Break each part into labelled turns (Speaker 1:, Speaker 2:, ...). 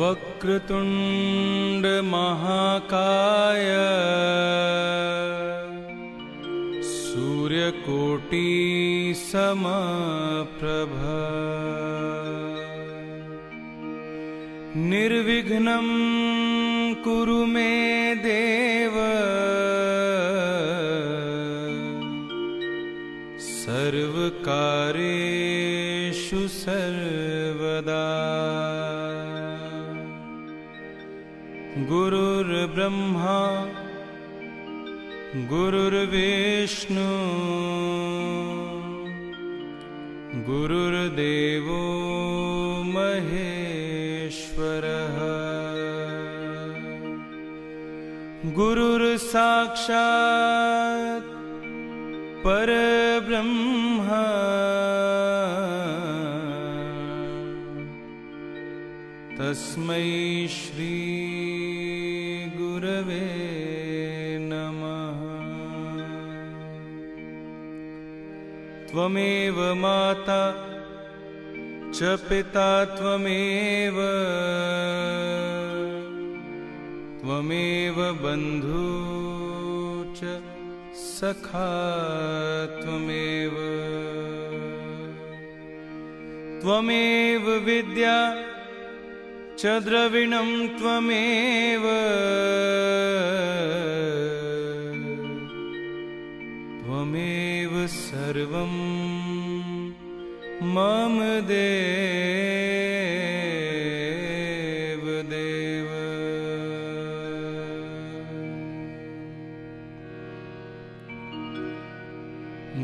Speaker 1: वक्रतुण्डमहाकाय सूर्यकोटिसमप्रभ। निर्विघ्नं कुरु मे देव गुरुर्ब्रह्मा गुरुर्विष्णु गुरुर्देवो महेश्वरः। गुरुर्साक्षात् परब्रह्म तस्मै श्रीगुरवे नमः। त्वमेव माता च पिता त्वमेव। त्वमेव बन्धु च सखा त्वमेव। त्वमेव विद्या च द्रविणं त्वमेव। त्वमेव सर्वं मम देव देव।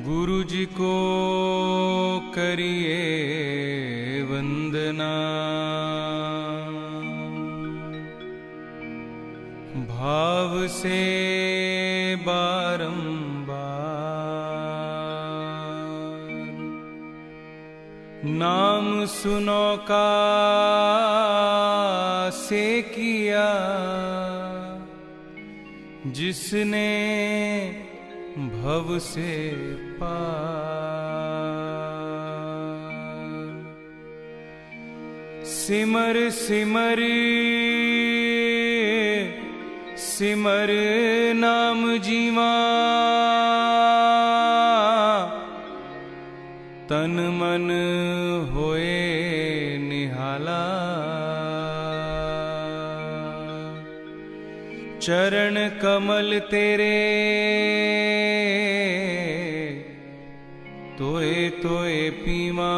Speaker 1: गुरु जी को करिए वंदना से बारंबार। नाम सुनो का से किया जिसने भव से पार। सिमर सिमर सिमर नाम जीवा। तन मन होए निहाला। चरण कमल तेरे। तोए तोए पीमा।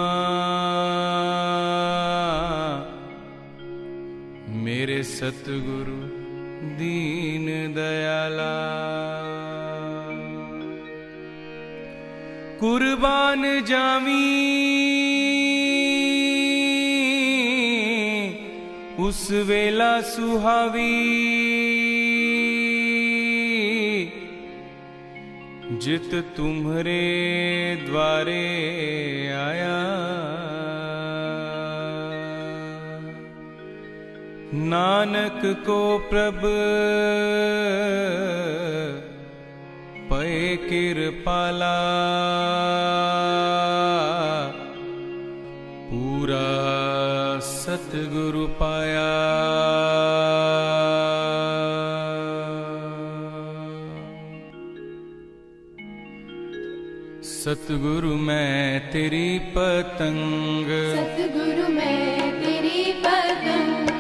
Speaker 1: मेरे सतगुरु दीन। दयाला। कुर्बान जामी। उस वेला सुहावी। जित तुम्हारे द्वारे आया।
Speaker 2: ਨਾਨਕ ਕੋ ਪ੍ਰਭ, ਪਏ ਕਿਰਪਾਲਾ ਪੂਰਾ ਸਤਿਗੁਰੂ ਪਾਇਆ।
Speaker 1: ਸਤਿਗੁਰੂ ਮੈਂ ਤੇਰੀ ਪਤੰਗ,
Speaker 2: ਸਤਿਗੁਰੂ ਮੈਂ ਤੇਰੀ ਪਤੰਗ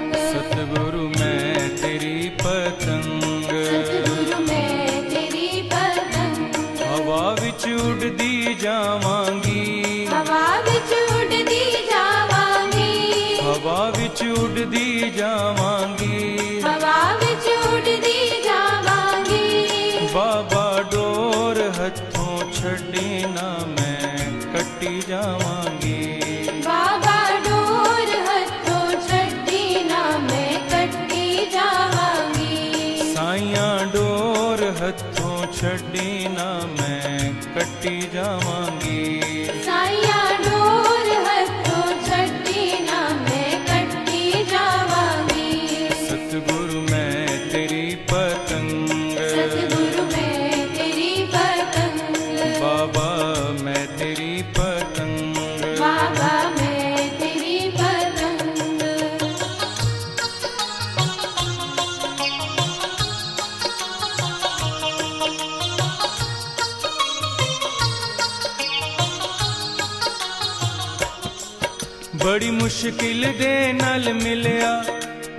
Speaker 1: ਮੁਸ਼ਕਿਲ ਦੇ ਨਾਲ ਮਿਲਿਆ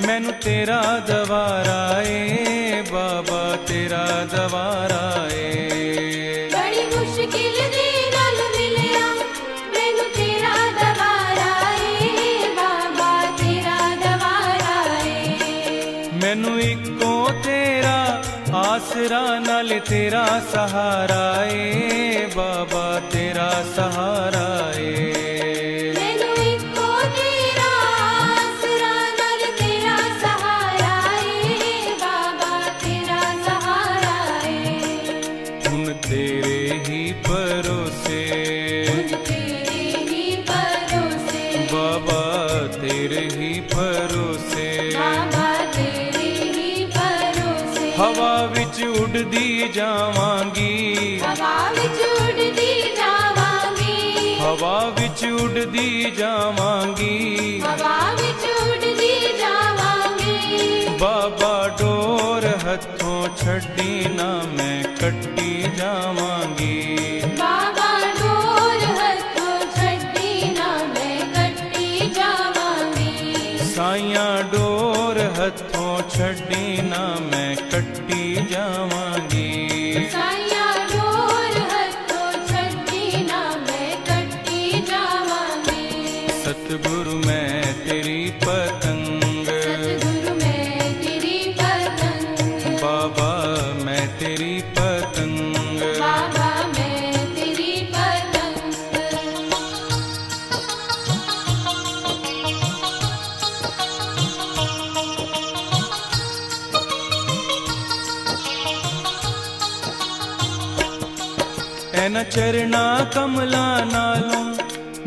Speaker 1: ਮੈਨੂੰ ਤੇਰਾ ਦਵਾਰਾ ਏ ਬਾਬਾ ਤੇਰਾ ਦਵਾਰਾ ਏ
Speaker 2: ਬੜੀ ਮੁਸ਼ਕਿਲ ਦੇ ਨਾਲ ਮਿਲਿਆ ਮੈਨੂੰ ਤੇਰਾ ਦਵਾਰਾ ਏ ਬਾਬਾ ਤੇਰਾ ਦਵਾਰਾ ਏ
Speaker 1: ਮੈਨੂੰ ਇੱਕੋ ਤੇਰਾ ਆਸਰਾ ਨਾਲ ਤੇਰਾ ਸਹਾਰਾ ਏ ਬਾਬਾ ਤੇਰਾ ਸਹਾਰਾ ਏ
Speaker 2: बाबा तेरे ही भरोसे। हवा बिच उड़ी जावांगी।
Speaker 1: हवा बिच उड़ी जावांगी।
Speaker 2: बाबा डोर हथों छी
Speaker 1: ना मैं कट्टी जावगी।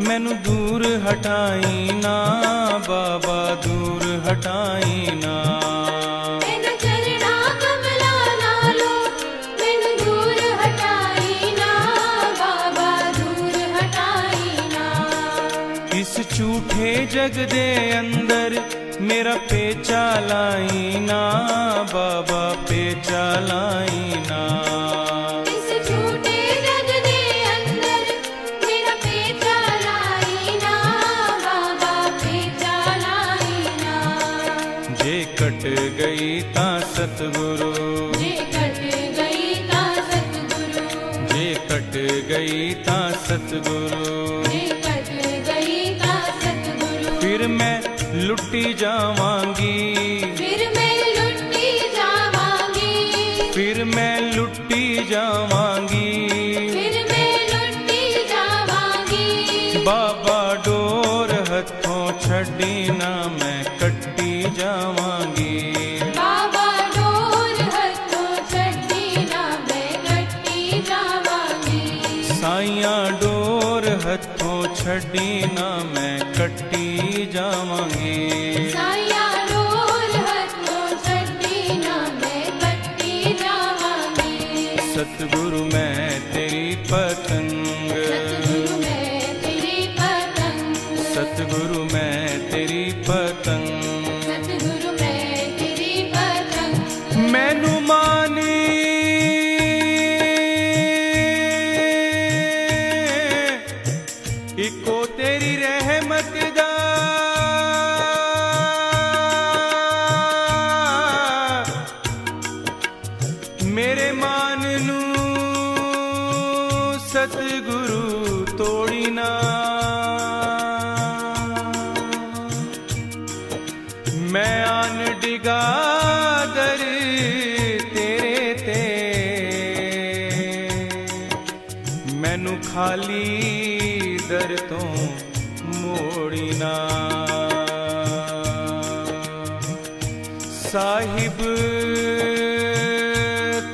Speaker 2: मैनू दूर हटाई ना
Speaker 1: बाबा दूर हटाई ना।
Speaker 2: झूठे जग दे अंदर
Speaker 1: मेरा पेचा लाई ना
Speaker 2: बाबा पेचा लाई ना।
Speaker 1: जा मांगी ਹੱਥੋਂ ਛੱਡੀ ਨਾ ਮੈਂ ਕੱਟੀ ਜਾਵਾਂਗੀ
Speaker 2: ਮੈਂ
Speaker 1: ਆਨ ਡਿਗਾ ਦਰ ਤੇਰੇ ਤੇ ਮੈਨੂੰ ਖਾਲੀ ਦਰ ਤੋਂ ਮੋੜੀ ਨਾ ਸਾਹਿਬ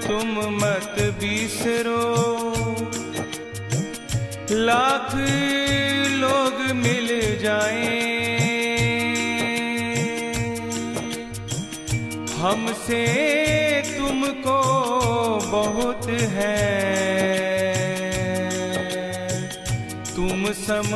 Speaker 1: ਤੁਮ ਮਤ ਬਿਸਰੋ लाख लोग मिल जाएं हमसे तुमको बहुत है। तुम सम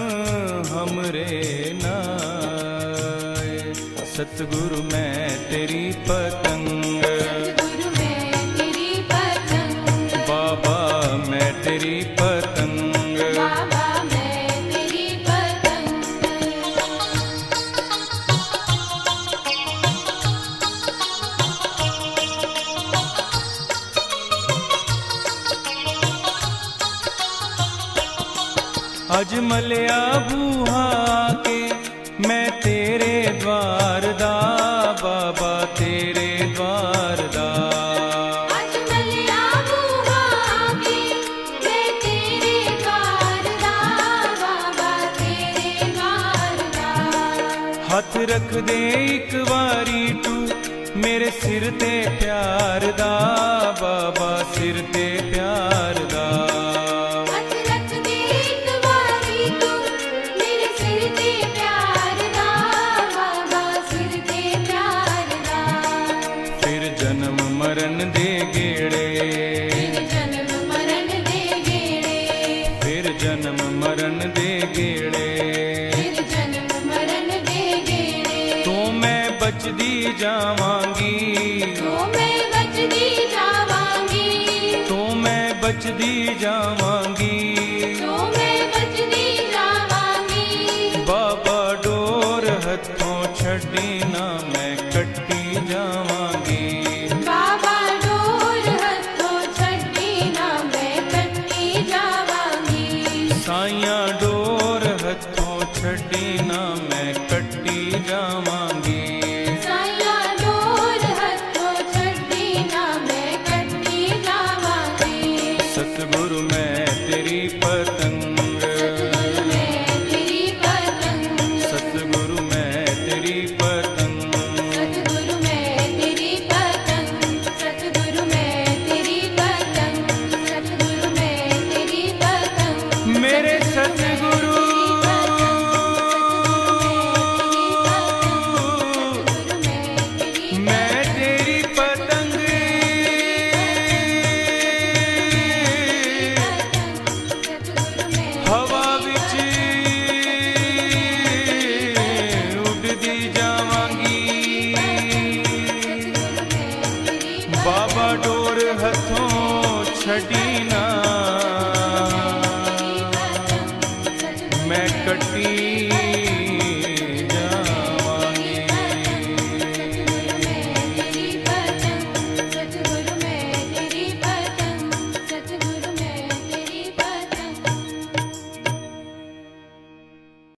Speaker 1: हमरे नाय। सतगुरु मैं तेरी पतंग।
Speaker 2: सतगुरु मैं तेरी पतंग।
Speaker 1: बाबा मैं तेरी पतंग। ਤੇਰੇ ਦਵਾਰ ਦਾ ਬਾਬਾ ਤੇਰੇ ਦਵਾਰ ਦਾ।
Speaker 2: ਅੱਜ ਮਲਿਆ ਬੂਹਾ ਕੀ ਮੈਂ ਤੇਰੇ ਘਰ ਦਾ ਬਾਬਾ ਤੇਰੇ ਘਰ ਦਾ।
Speaker 1: ਹੱਥ ਰੱਖ ਦੇ ਇੱਕ ਵਾਰੀ ਤੂੰ ਮੇਰੇ ਸਿਰ ਤੇ ਪਿਆਰ ਦਾ ਬਾਬਾ ਸਿਰ ਤੇ जाम ਬਾਬਾ ਡੋਰ ਹੱਥੋਂ ਛੱਡੀ